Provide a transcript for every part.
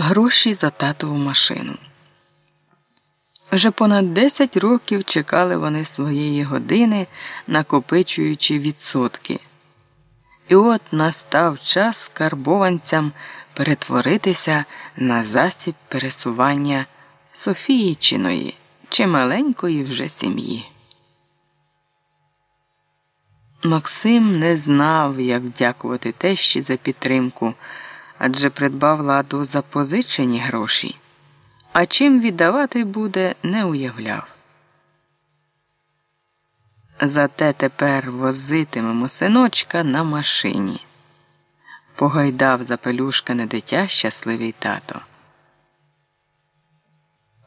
Гроші за татову машину. Вже понад 10 років чекали вони своєї години, накопичуючи відсотки. І от настав час карбованцям перетворитися на засіб пересування Софіїчиної чи маленької вже сім'ї. Максим не знав, як дякувати тещі за підтримку, адже придбав ладу за позичені гроші, а чим віддавати буде, не уявляв. Зате тепер возитимемо синочка на машині. Погайдав запелюшкане дитя щасливий тато.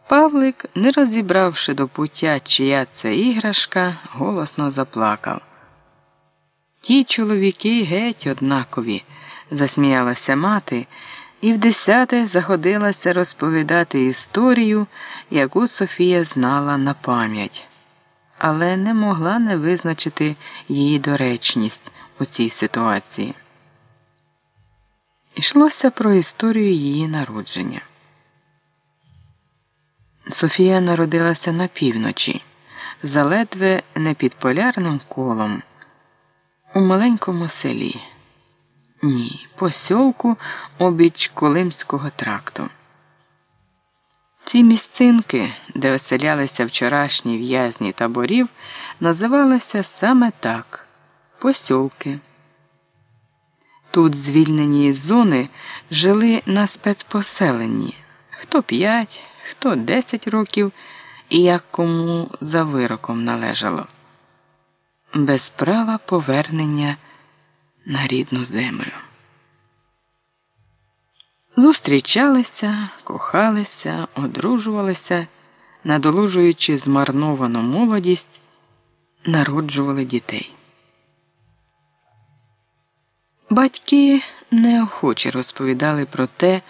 Павлик, не розібравши до пуття, чия це іграшка, голосно заплакав. Ті чоловіки геть однакові, засміялася мати, і в десяте заходилася розповідати історію, яку Софія знала на пам'ять, але не могла не визначити її доречність у цій ситуації. Йшлося про історію її народження. Софія народилася на півночі, заледве не під полярним колом, у маленькому селі. Ні, посьолку обіч Колимського тракту. Ці місцинки, де оселялися вчорашні в'язні таборів, називалися саме так посьолки. Тут звільнені зони жили на спецпоселенні хто п'ять, хто десять років і як кому за вироком належало, без права повернення на рідну землю. Зустрічалися, кохалися, одружувалися, надолужуючи змарновану молодість, народжували дітей. Батьки неохоче розповідали про те,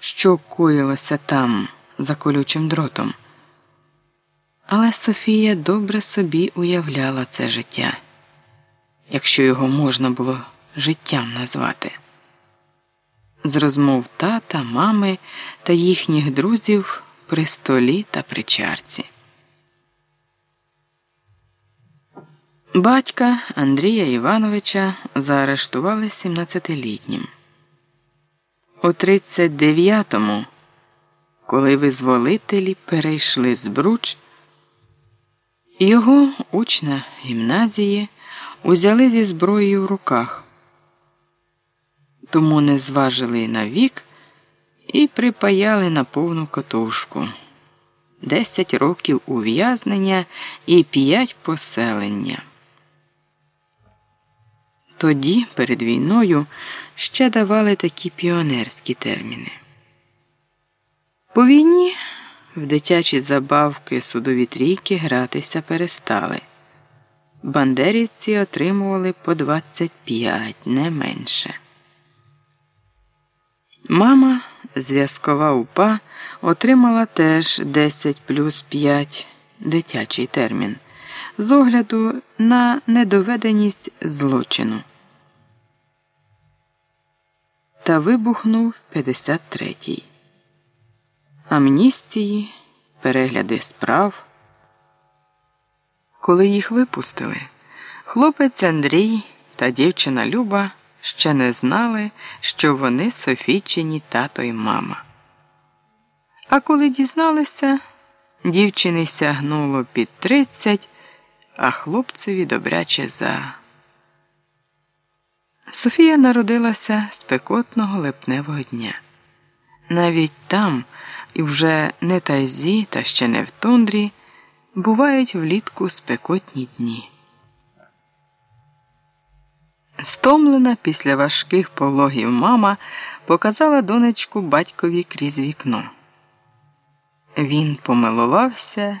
що коїлося там, за колючим дротом. Але Софія добре собі уявляла це життя, якщо його можна було життям назвати. З розмов тата, мами та їхніх друзів при столі та при чарці. Батька Андрія Івановича заарештували 17-літнім. У 39-му, коли визволителі перейшли з Бруч, його учня гімназії узяли зі зброєю в руках, тому не зважили на вік і припаяли на повну котушку. Десять років ув'язнення і п'ять поселення. Тоді, перед війною, ще давали такі піонерські терміни. По війні в дитячі забавки судові трійки гратися перестали. Бандерівці отримували по 25, не менше. Мама, зв'язкова упа, отримала теж 10 плюс 5 дитячий термін з огляду на недоведеність злочину та вибухнув 53-й. Амністії, перегляди справ. Коли їх випустили, хлопець Андрій та дівчина Люба ще не знали, що вони Софійчині тато й мама. А коли дізналися, дівчини сягнуло під 30, а хлопцеві добряче за. Софія народилася спекотного липневого дня. Навіть там, і вже не тайзі, та ще не в тундрі, бувають влітку спекотні дні. Стомлена після важких пологів мама показала донечку батькові крізь вікно. Він помилувався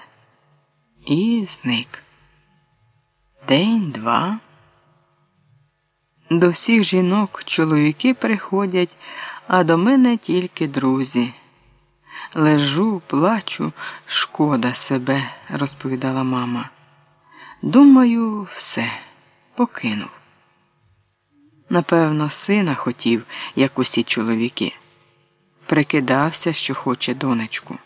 і зник. День два. До всіх жінок чоловіки приходять, а до мене тільки друзі. Лежу, плачу, шкода себе, розповідала мама. Думаю, все, покинув. Напевно, сина хотів, як усі чоловіки. прикидався, що хоче донечку.